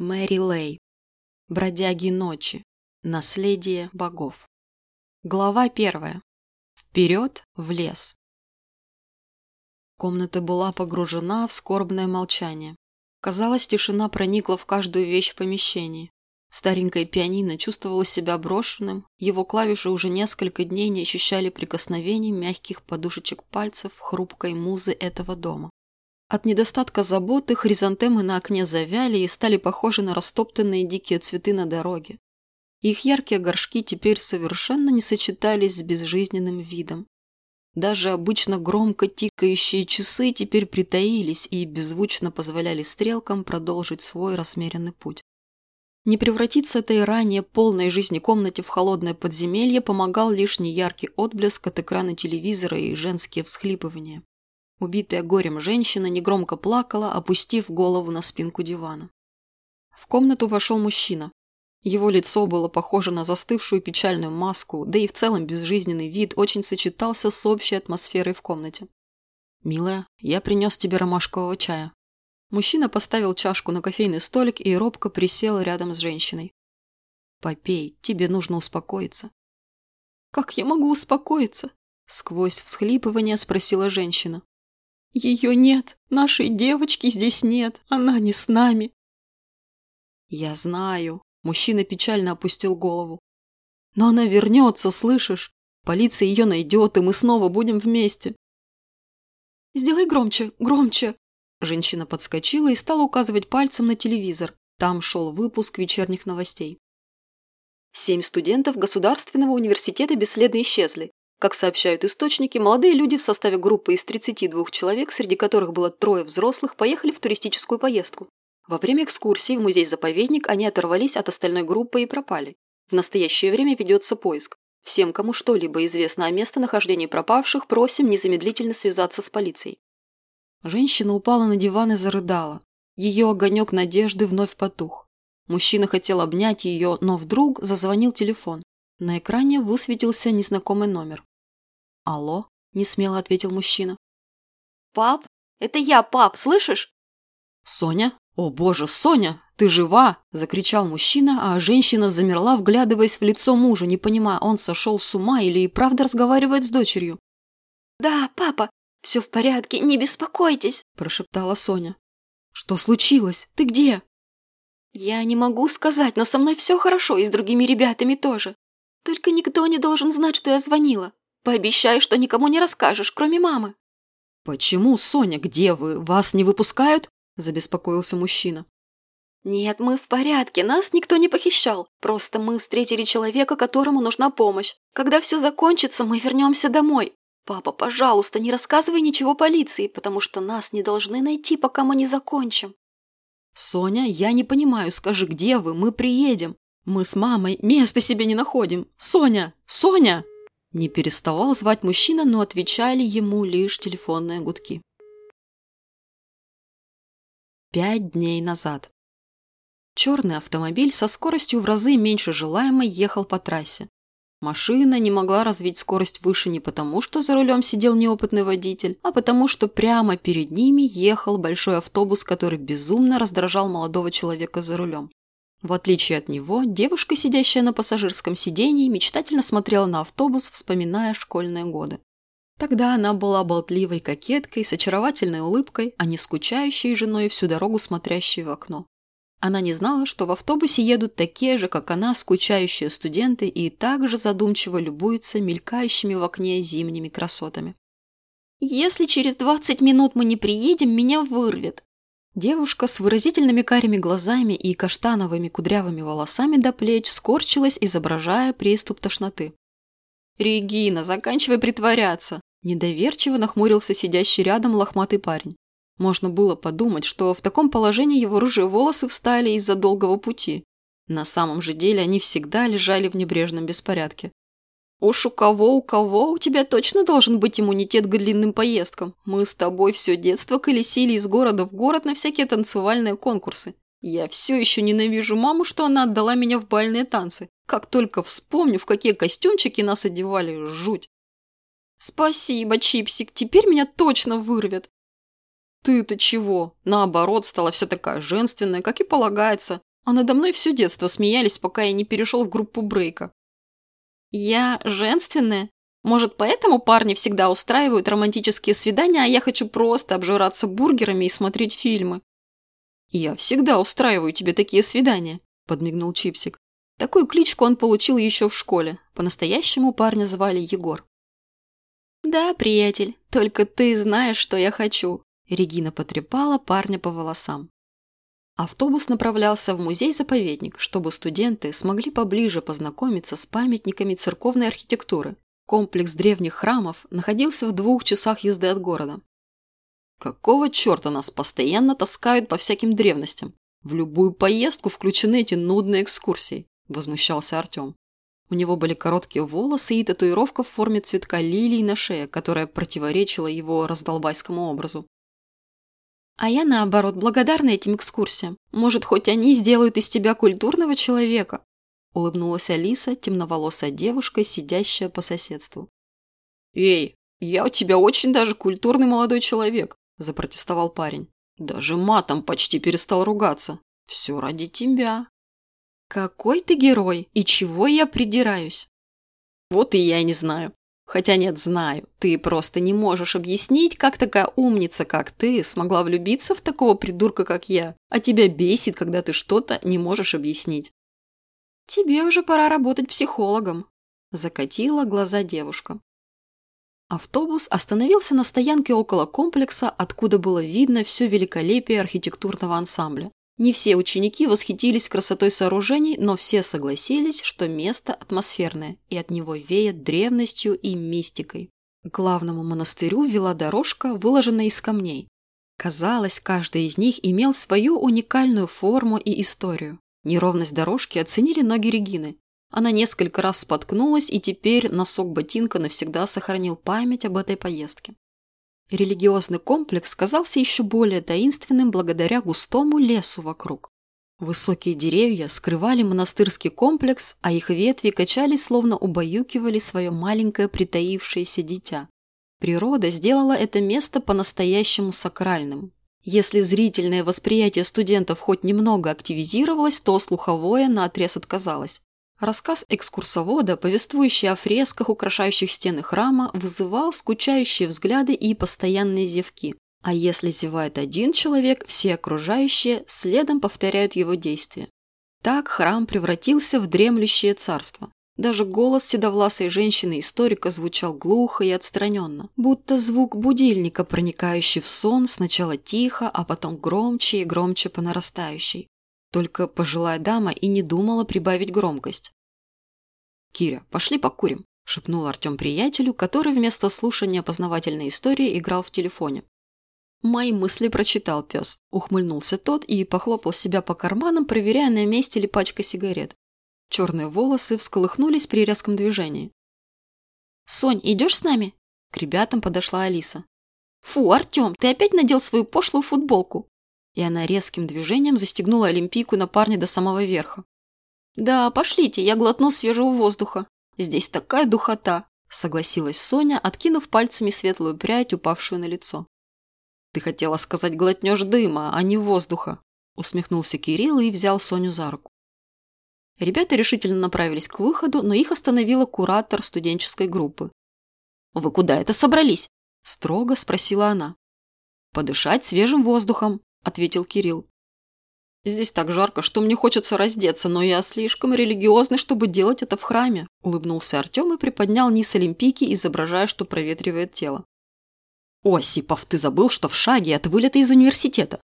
Мэри Лей. Бродяги ночи. Наследие богов. Глава первая. Вперед в лес. Комната была погружена в скорбное молчание. Казалось, тишина проникла в каждую вещь в помещении. Старенькое пианино чувствовало себя брошенным, его клавиши уже несколько дней не ощущали прикосновений мягких подушечек пальцев хрупкой музы этого дома. От недостатка заботы хризантемы на окне завяли и стали похожи на растоптанные дикие цветы на дороге. Их яркие горшки теперь совершенно не сочетались с безжизненным видом. Даже обычно громко тикающие часы теперь притаились и беззвучно позволяли стрелкам продолжить свой размеренный путь. Не превратиться этой ранее полной жизни комнате в холодное подземелье помогал лишь неяркий отблеск от экрана телевизора и женские всхлипывания. Убитая горем женщина негромко плакала, опустив голову на спинку дивана. В комнату вошел мужчина. Его лицо было похоже на застывшую печальную маску, да и в целом безжизненный вид очень сочетался с общей атмосферой в комнате. «Милая, я принес тебе ромашкового чая». Мужчина поставил чашку на кофейный столик и робко присел рядом с женщиной. «Попей, тебе нужно успокоиться». «Как я могу успокоиться?» Сквозь всхлипывание спросила женщина. Ее нет, нашей девочки здесь нет, она не с нами. Я знаю. Мужчина печально опустил голову. Но она вернется, слышишь? Полиция ее найдет, и мы снова будем вместе. Сделай громче, громче. Женщина подскочила и стала указывать пальцем на телевизор. Там шел выпуск вечерних новостей. Семь студентов Государственного университета бесследно исчезли. Как сообщают источники, молодые люди в составе группы из 32 человек, среди которых было трое взрослых, поехали в туристическую поездку. Во время экскурсии в музей-заповедник они оторвались от остальной группы и пропали. В настоящее время ведется поиск. Всем, кому что-либо известно о местонахождении пропавших, просим незамедлительно связаться с полицией. Женщина упала на диван и зарыдала. Ее огонек надежды вновь потух. Мужчина хотел обнять ее, но вдруг зазвонил телефон. На экране высветился незнакомый номер. «Алло?» – несмело ответил мужчина. «Пап? Это я, пап, слышишь?» «Соня? О боже, Соня! Ты жива!» – закричал мужчина, а женщина замерла, вглядываясь в лицо мужа, не понимая, он сошел с ума или и правда разговаривает с дочерью. «Да, папа, все в порядке, не беспокойтесь!» – прошептала Соня. «Что случилось? Ты где?» «Я не могу сказать, но со мной все хорошо и с другими ребятами тоже. Только никто не должен знать, что я звонила. Пообещай, что никому не расскажешь, кроме мамы». «Почему, Соня, где вы? Вас не выпускают?» – забеспокоился мужчина. «Нет, мы в порядке, нас никто не похищал. Просто мы встретили человека, которому нужна помощь. Когда все закончится, мы вернемся домой. Папа, пожалуйста, не рассказывай ничего полиции, потому что нас не должны найти, пока мы не закончим». «Соня, я не понимаю, скажи, где вы? Мы приедем. Мы с мамой места себе не находим. Соня! Соня!» Не переставал звать мужчина, но отвечали ему лишь телефонные гудки. Пять дней назад. Черный автомобиль со скоростью в разы меньше желаемой ехал по трассе. Машина не могла развить скорость выше не потому, что за рулем сидел неопытный водитель, а потому, что прямо перед ними ехал большой автобус, который безумно раздражал молодого человека за рулем. В отличие от него, девушка, сидящая на пассажирском сидении, мечтательно смотрела на автобус, вспоминая школьные годы. Тогда она была болтливой кокеткой с очаровательной улыбкой, а не скучающей женой всю дорогу смотрящей в окно. Она не знала, что в автобусе едут такие же, как она, скучающие студенты и также задумчиво любуются мелькающими в окне зимними красотами. «Если через двадцать минут мы не приедем, меня вырвет», Девушка с выразительными карими глазами и каштановыми кудрявыми волосами до плеч скорчилась, изображая приступ тошноты. «Регина, заканчивай притворяться!» Недоверчиво нахмурился сидящий рядом лохматый парень. Можно было подумать, что в таком положении его рыжие волосы встали из-за долгого пути. На самом же деле они всегда лежали в небрежном беспорядке. Уж у кого, у кого, у тебя точно должен быть иммунитет к длинным поездкам. Мы с тобой все детство колесили из города в город на всякие танцевальные конкурсы. Я все еще ненавижу маму, что она отдала меня в бальные танцы. Как только вспомню, в какие костюмчики нас одевали, жуть. Спасибо, Чипсик, теперь меня точно вырвет. Ты-то чего? Наоборот, стала вся такая женственная, как и полагается. а надо мной все детство смеялись, пока я не перешел в группу брейка. Я женственная? Может, поэтому парни всегда устраивают романтические свидания, а я хочу просто обжираться бургерами и смотреть фильмы? Я всегда устраиваю тебе такие свидания, подмигнул Чипсик. Такую кличку он получил еще в школе. По-настоящему парня звали Егор. «Да, приятель, только ты знаешь, что я хочу», Регина потрепала парня по волосам. Автобус направлялся в музей-заповедник, чтобы студенты смогли поближе познакомиться с памятниками церковной архитектуры. Комплекс древних храмов находился в двух часах езды от города. Какого черта нас постоянно таскают по всяким древностям? В любую поездку включены эти нудные экскурсии, возмущался Артем. У него были короткие волосы и татуировка в форме цветка лилии на шее, которая противоречила его раздолбайскому образу. А я, наоборот, благодарна этим экскурсиям. Может, хоть они сделают из тебя культурного человека?» Улыбнулась Алиса, темноволосая девушка, сидящая по соседству. «Эй, я у тебя очень даже культурный молодой человек», запротестовал парень. «Даже матом почти перестал ругаться. Все ради тебя». «Какой ты герой! И чего я придираюсь?» «Вот и я не знаю. Хотя нет, знаю, ты просто не можешь объяснить, как такая умница, как ты, смогла влюбиться в такого придурка, как я, а тебя бесит, когда ты что-то не можешь объяснить. Тебе уже пора работать психологом, закатила глаза девушка. Автобус остановился на стоянке около комплекса, откуда было видно все великолепие архитектурного ансамбля. Не все ученики восхитились красотой сооружений, но все согласились, что место атмосферное, и от него веет древностью и мистикой. К главному монастырю вела дорожка, выложенная из камней. Казалось, каждый из них имел свою уникальную форму и историю. Неровность дорожки оценили ноги Регины. Она несколько раз споткнулась, и теперь носок ботинка навсегда сохранил память об этой поездке. Религиозный комплекс казался еще более таинственным благодаря густому лесу вокруг. Высокие деревья скрывали монастырский комплекс, а их ветви качались, словно убаюкивали свое маленькое притаившееся дитя. Природа сделала это место по-настоящему сакральным. Если зрительное восприятие студентов хоть немного активизировалось, то слуховое наотрез отказалось. Рассказ экскурсовода, повествующий о фресках, украшающих стены храма, вызывал скучающие взгляды и постоянные зевки. А если зевает один человек, все окружающие следом повторяют его действия. Так храм превратился в дремлющее царство. Даже голос седовласой женщины-историка звучал глухо и отстраненно, будто звук будильника, проникающий в сон, сначала тихо, а потом громче и громче по нарастающей. Только пожилая дама и не думала прибавить громкость. «Киря, пошли покурим», – шепнул Артем приятелю, который вместо слушания познавательной истории играл в телефоне. «Мои мысли прочитал пес», – ухмыльнулся тот и похлопал себя по карманам, проверяя, на месте ли пачка сигарет. Черные волосы всколыхнулись при резком движении. «Сонь, идешь с нами?» К ребятам подошла Алиса. «Фу, Артем, ты опять надел свою пошлую футболку!» И она резким движением застегнула Олимпийку на парня до самого верха. «Да, пошлите, я глотну свежего воздуха. Здесь такая духота», – согласилась Соня, откинув пальцами светлую прядь, упавшую на лицо. «Ты хотела сказать глотнешь дыма, а не воздуха», – усмехнулся Кирилл и взял Соню за руку. Ребята решительно направились к выходу, но их остановила куратор студенческой группы. «Вы куда это собрались?» – строго спросила она. «Подышать свежим воздухом», – ответил Кирилл. «Здесь так жарко, что мне хочется раздеться, но я слишком религиозный, чтобы делать это в храме», – улыбнулся Артем и приподнял низ Олимпийки, изображая, что проветривает тело. «Осипов, ты забыл, что в шаге от вылета из университета?»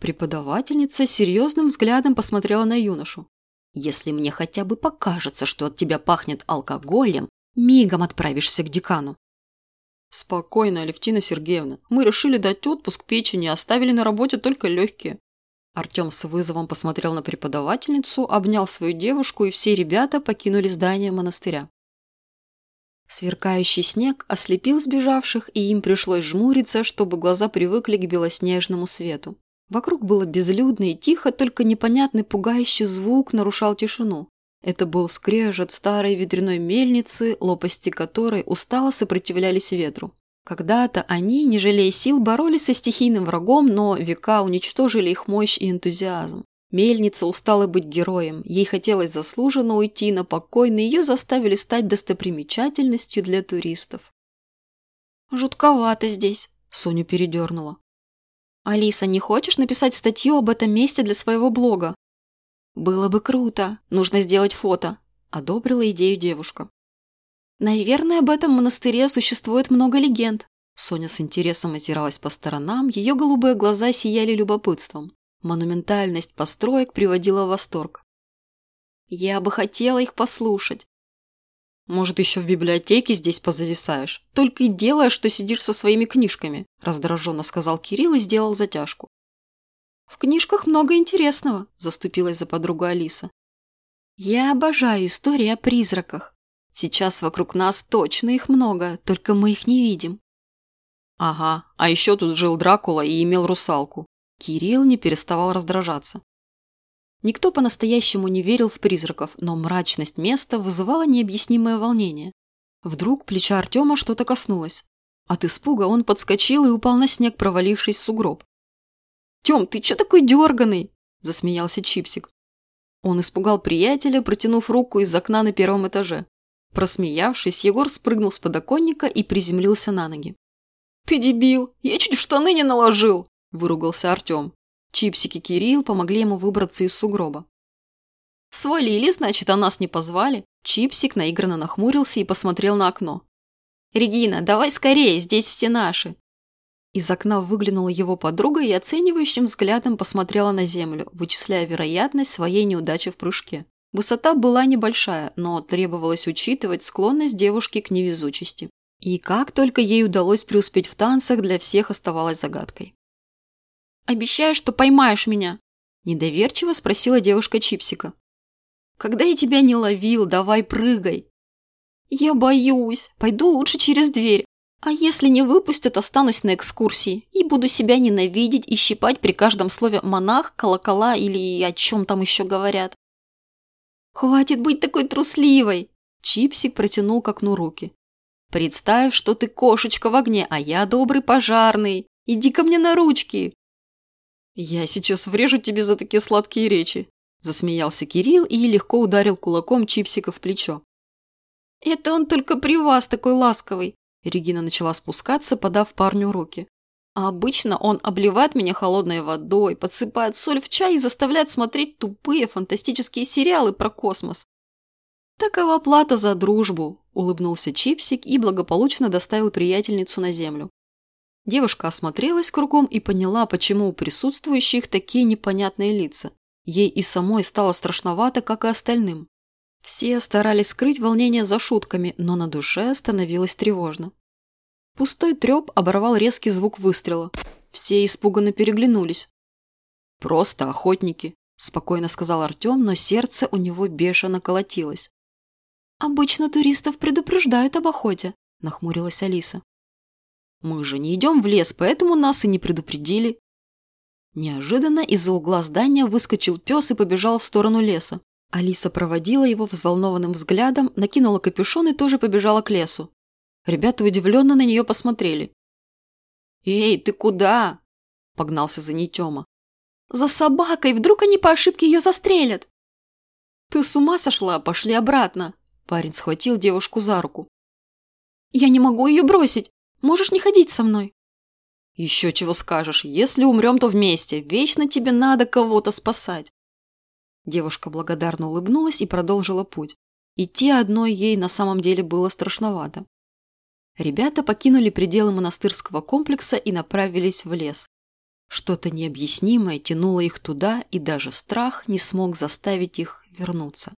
Преподавательница серьезным взглядом посмотрела на юношу. «Если мне хотя бы покажется, что от тебя пахнет алкоголем, мигом отправишься к декану. «Спокойно, Алевтина Сергеевна. Мы решили дать отпуск печени, оставили на работе только легкие». Артем с вызовом посмотрел на преподавательницу, обнял свою девушку, и все ребята покинули здание монастыря. Сверкающий снег ослепил сбежавших, и им пришлось жмуриться, чтобы глаза привыкли к белоснежному свету. Вокруг было безлюдно и тихо, только непонятный пугающий звук нарушал тишину. Это был скрежет старой ветряной мельницы, лопасти которой устало сопротивлялись ветру. Когда-то они, не жалея сил, боролись со стихийным врагом, но века уничтожили их мощь и энтузиазм. Мельница устала быть героем, ей хотелось заслуженно уйти на покойный, ее заставили стать достопримечательностью для туристов. «Жутковато здесь», – Соню передернула. «Алиса, не хочешь написать статью об этом месте для своего блога?» «Было бы круто. Нужно сделать фото», – одобрила идею девушка. «Наверное, об этом монастыре существует много легенд». Соня с интересом озиралась по сторонам, ее голубые глаза сияли любопытством. Монументальность построек приводила в восторг. «Я бы хотела их послушать». «Может, еще в библиотеке здесь позависаешь? Только и делаешь, что сидишь со своими книжками», раздраженно сказал Кирилл и сделал затяжку. «В книжках много интересного», заступилась за подругу Алиса. «Я обожаю истории о призраках. Сейчас вокруг нас точно их много, только мы их не видим. Ага, а еще тут жил Дракула и имел русалку. Кирилл не переставал раздражаться. Никто по-настоящему не верил в призраков, но мрачность места вызывала необъяснимое волнение. Вдруг плеча Артема что-то коснулось. От испуга он подскочил и упал на снег, провалившись в сугроб. «Тем, ты че такой дерганый?» – засмеялся Чипсик. Он испугал приятеля, протянув руку из окна на первом этаже. Просмеявшись, Егор спрыгнул с подоконника и приземлился на ноги. «Ты дебил! Я чуть в штаны не наложил!» – выругался Артем. Чипсики Кирилл помогли ему выбраться из сугроба. «Свалили, значит, а нас не позвали?» Чипсик наигранно нахмурился и посмотрел на окно. «Регина, давай скорее, здесь все наши!» Из окна выглянула его подруга и оценивающим взглядом посмотрела на землю, вычисляя вероятность своей неудачи в прыжке. Высота была небольшая, но требовалось учитывать склонность девушки к невезучести. И как только ей удалось преуспеть в танцах, для всех оставалось загадкой. «Обещаю, что поймаешь меня?» – недоверчиво спросила девушка Чипсика. «Когда я тебя не ловил, давай прыгай!» «Я боюсь. Пойду лучше через дверь. А если не выпустят, останусь на экскурсии и буду себя ненавидеть и щипать при каждом слове «монах», «колокола» или о чем там еще говорят. «Хватит быть такой трусливой!» Чипсик протянул к окну руки. «Представь, что ты кошечка в огне, а я добрый пожарный. Иди ко мне на ручки!» «Я сейчас врежу тебе за такие сладкие речи!» Засмеялся Кирилл и легко ударил кулаком Чипсика в плечо. «Это он только при вас такой ласковый!» Регина начала спускаться, подав парню руки. А обычно он обливает меня холодной водой, подсыпает соль в чай и заставляет смотреть тупые фантастические сериалы про космос. «Такова плата за дружбу», – улыбнулся Чипсик и благополучно доставил приятельницу на землю. Девушка осмотрелась кругом и поняла, почему у присутствующих такие непонятные лица. Ей и самой стало страшновато, как и остальным. Все старались скрыть волнение за шутками, но на душе становилось тревожно. Пустой треп оборвал резкий звук выстрела. Все испуганно переглянулись. «Просто охотники», – спокойно сказал Артем, но сердце у него бешено колотилось. «Обычно туристов предупреждают об охоте», – нахмурилась Алиса. «Мы же не идем в лес, поэтому нас и не предупредили». Неожиданно из-за угла здания выскочил пес и побежал в сторону леса. Алиса проводила его взволнованным взглядом, накинула капюшон и тоже побежала к лесу. Ребята удивленно на нее посмотрели. «Эй, ты куда?» – погнался за ней Тёма. «За собакой! Вдруг они по ошибке ее застрелят!» «Ты с ума сошла? Пошли обратно!» Парень схватил девушку за руку. «Я не могу ее бросить! Можешь не ходить со мной!» «Еще чего скажешь? Если умрем, то вместе. Вечно тебе надо кого-то спасать!» Девушка благодарно улыбнулась и продолжила путь. Идти одной ей на самом деле было страшновато. Ребята покинули пределы монастырского комплекса и направились в лес. Что-то необъяснимое тянуло их туда, и даже страх не смог заставить их вернуться.